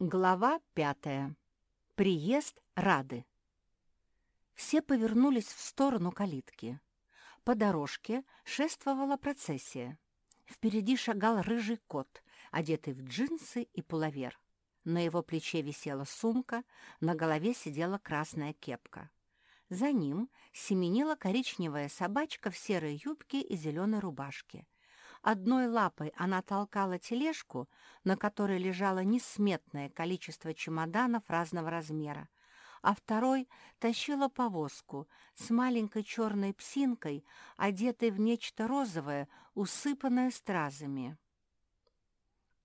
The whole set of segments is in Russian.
Глава пятая. Приезд Рады. Все повернулись в сторону калитки. По дорожке шествовала процессия. Впереди шагал рыжий кот, одетый в джинсы и пуловер. На его плече висела сумка, на голове сидела красная кепка. За ним семенила коричневая собачка в серой юбке и зеленой рубашке. Одной лапой она толкала тележку, на которой лежало несметное количество чемоданов разного размера, а второй тащила повозку с маленькой черной псинкой, одетой в нечто розовое, усыпанное стразами.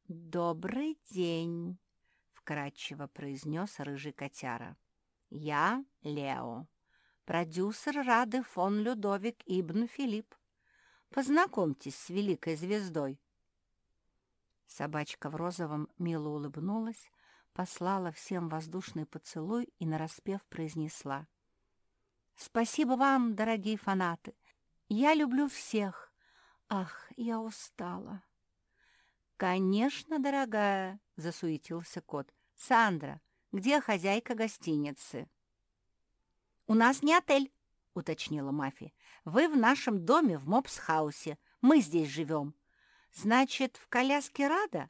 «Добрый день!» — вкратчиво произнес рыжий котяра. «Я Лео, продюсер Рады фон Людовик Ибн Филипп. Познакомьтесь с великой звездой». Собачка в розовом мило улыбнулась, послала всем воздушный поцелуй и нараспев произнесла. «Спасибо вам, дорогие фанаты! Я люблю всех! Ах, я устала!» «Конечно, дорогая!» — засуетился кот. «Сандра, где хозяйка гостиницы?» «У нас не отель!» — уточнила Мафи. «Вы в нашем доме в Мопс-хаусе. Мы здесь живем. Значит, в коляске рада?»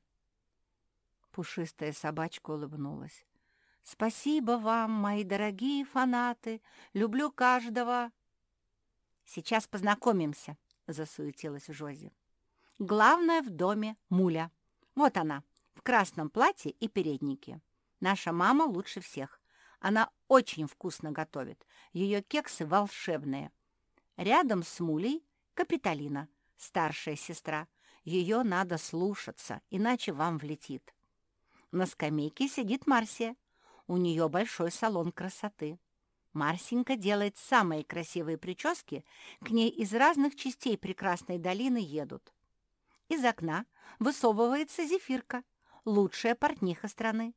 Пушистая собачка улыбнулась. «Спасибо вам, мои дорогие фанаты. Люблю каждого». «Сейчас познакомимся», — засуетилась Жози. «Главное в доме Муля. Вот она, в красном платье и переднике. Наша мама лучше всех. Она очень вкусно готовит. Ее кексы волшебные. Рядом с Мулей Капитолина, старшая сестра. Ее надо слушаться, иначе вам влетит. На скамейке сидит Марсия. У нее большой салон красоты. Марсенька делает самые красивые прически, к ней из разных частей прекрасной долины едут. Из окна высовывается зефирка, лучшая портниха страны.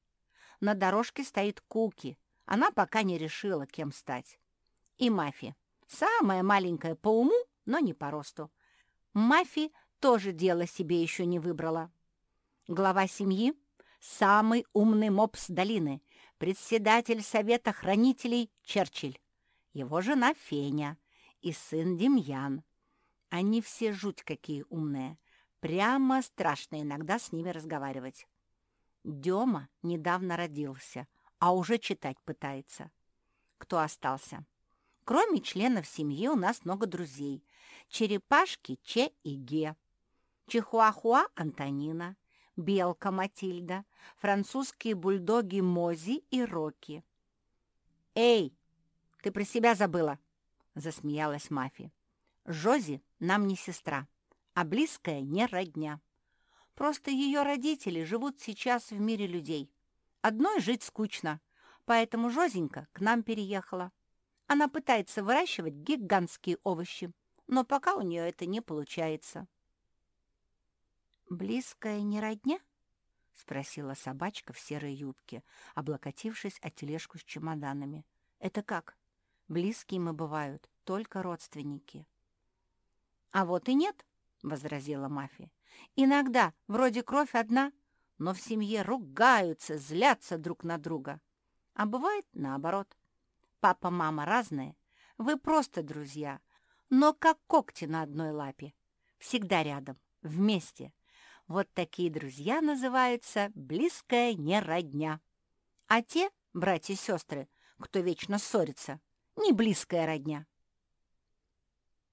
На дорожке стоит Куки, она пока не решила, кем стать. И Мафи. Самая маленькая по уму, но не по росту. Мафи тоже дело себе еще не выбрала. Глава семьи — самый умный мопс долины, председатель Совета хранителей Черчилль, его жена Феня и сын Демьян. Они все жуть какие умные. Прямо страшно иногда с ними разговаривать. Дема недавно родился — а уже читать пытается. Кто остался? Кроме членов семьи у нас много друзей. Черепашки Че и Ге, Чихуахуа Антонина, Белка Матильда, французские бульдоги Мози и Рокки. «Эй, ты про себя забыла!» — засмеялась Мафи. «Жози нам не сестра, а близкая не родня. Просто ее родители живут сейчас в мире людей. Одной жить скучно, поэтому Жозенька к нам переехала. Она пытается выращивать гигантские овощи, но пока у нее это не получается. «Близкая не родня?» — спросила собачка в серой юбке, облокотившись о тележку с чемоданами. «Это как? Близкие мы бывают, только родственники». «А вот и нет», — возразила Мафия. «Иногда вроде кровь одна, но в семье ругаются, злятся друг на друга. А бывает наоборот. Папа, мама разные, вы просто друзья, но как когти на одной лапе. Всегда рядом, вместе. Вот такие друзья называются близкая неродня. А те, братья и сестры, кто вечно ссорится, не близкая родня.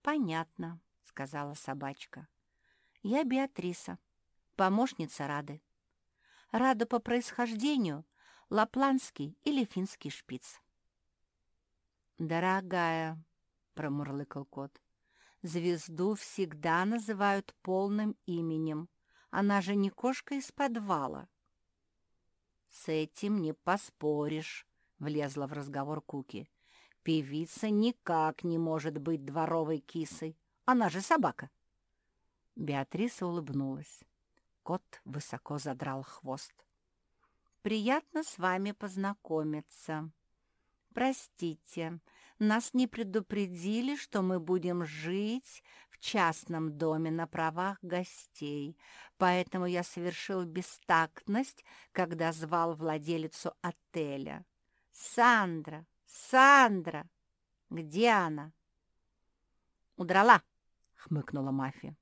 «Понятно», — сказала собачка. «Я Беатриса, помощница Рады. Рада по происхождению лапландский или финский шпиц. «Дорогая», — промурлыкал кот, — «звезду всегда называют полным именем. Она же не кошка из подвала». «С этим не поспоришь», — влезла в разговор Куки. «Певица никак не может быть дворовой кисой. Она же собака». Беатриса улыбнулась. Кот высоко задрал хвост. «Приятно с вами познакомиться. Простите, нас не предупредили, что мы будем жить в частном доме на правах гостей, поэтому я совершил бестактность, когда звал владелицу отеля. «Сандра! Сандра! Где она?» «Удрала!» — хмыкнула мафия.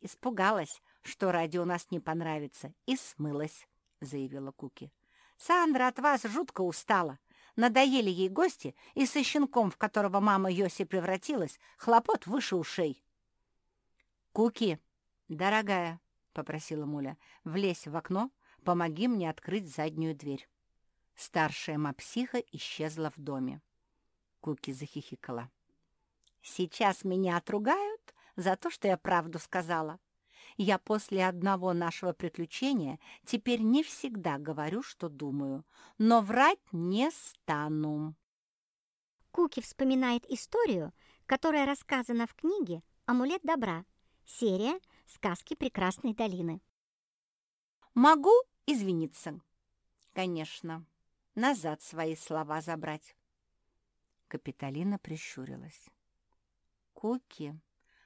«Испугалась, что ради у нас не понравится, и смылась», — заявила Куки. «Сандра от вас жутко устала. Надоели ей гости, и со щенком, в которого мама Йоси превратилась, хлопот выше ушей. «Куки, дорогая», — попросила Муля, — «влезь в окно, помоги мне открыть заднюю дверь». Старшая мапсиха исчезла в доме. Куки захихикала. «Сейчас меня отругают за то, что я правду сказала. Я после одного нашего приключения теперь не всегда говорю, что думаю, но врать не стану». Куки вспоминает историю, которая рассказана в книге «Амулет добра», серия «Сказки прекрасной долины». «Могу извиниться?» «Конечно, назад свои слова забрать». Капитолина прищурилась. «Куки,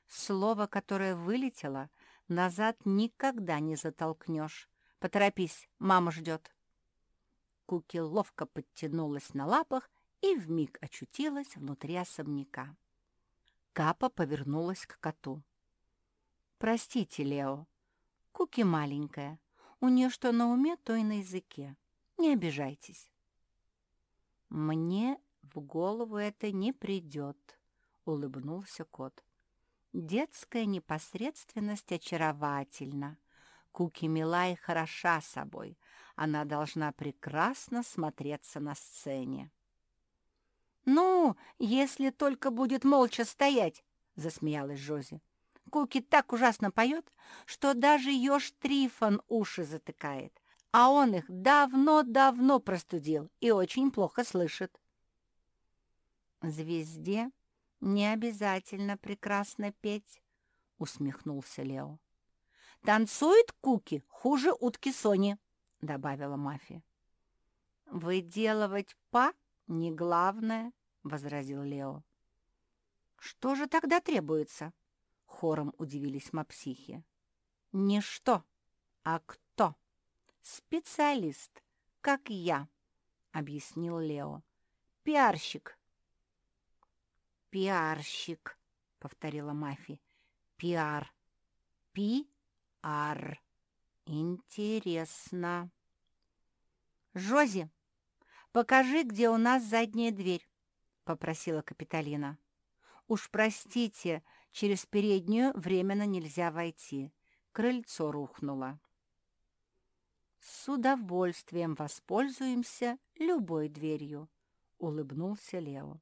слово, которое вылетело, Назад никогда не затолкнешь. Поторопись, мама ждет. Куки ловко подтянулась на лапах и вмиг очутилась внутри особняка. Капа повернулась к коту. «Простите, Лео, Куки маленькая. У нее что на уме, то и на языке. Не обижайтесь». «Мне в голову это не придет», — улыбнулся кот. Детская непосредственность очаровательна. Куки мила и хороша собой. Она должна прекрасно смотреться на сцене. «Ну, если только будет молча стоять», — засмеялась Жози. «Куки так ужасно поет, что даже еж Трифон уши затыкает, а он их давно-давно простудил и очень плохо слышит». Звезде «Не обязательно прекрасно петь», — усмехнулся Лео. «Танцует Куки хуже утки Сони», — добавила Мафия. «Выделывать па не главное», — возразил Лео. «Что же тогда требуется?» — хором удивились мапсихи. «Не что, а кто. Специалист, как я», — объяснил Лео. «Пиарщик, «Пиарщик», — повторила Мафи. «Пиар. Пи-ар. Интересно». «Жози, покажи, где у нас задняя дверь», — попросила Капитолина. «Уж простите, через переднюю временно нельзя войти. Крыльцо рухнуло». «С удовольствием воспользуемся любой дверью», — улыбнулся Лео.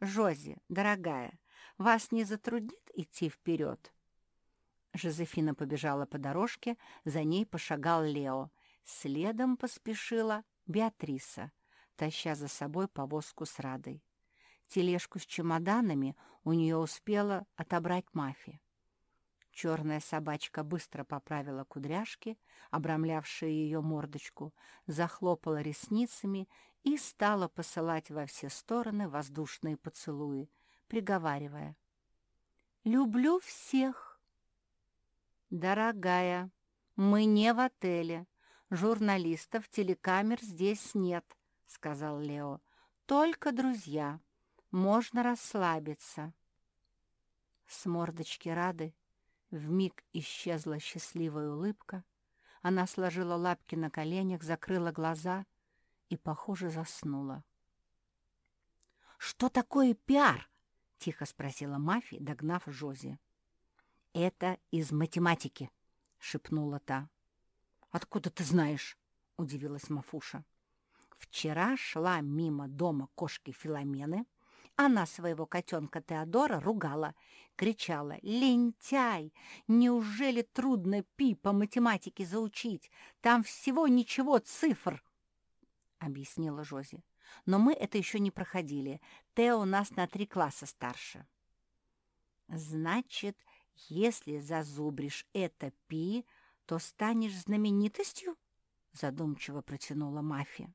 «Жози, дорогая, вас не затруднит идти вперед?» Жозефина побежала по дорожке, за ней пошагал Лео. Следом поспешила Беатриса, таща за собой повозку с Радой. Тележку с чемоданами у нее успела отобрать мафия. Черная собачка быстро поправила кудряшки, обрамлявшие ее мордочку, захлопала ресницами и стала посылать во все стороны воздушные поцелуи, приговаривая. «Люблю всех!» «Дорогая, мы не в отеле. Журналистов, телекамер здесь нет», — сказал Лео. «Только друзья. Можно расслабиться». С мордочки Рады вмиг исчезла счастливая улыбка. Она сложила лапки на коленях, закрыла глаза и, похоже, заснула. «Что такое пиар?» — тихо спросила Мафи, догнав Жози. «Это из математики», — шепнула та. «Откуда ты знаешь?» — удивилась Мафуша. «Вчера шла мимо дома кошки Филомены. Она своего котенка Теодора ругала, кричала «Лентяй! Неужели трудно пи по математике заучить? Там всего ничего цифр!» объяснила Жози. «Но мы это еще не проходили. Тео у нас на три класса старше». «Значит, если зазубришь это пи, то станешь знаменитостью?» задумчиво протянула мафия.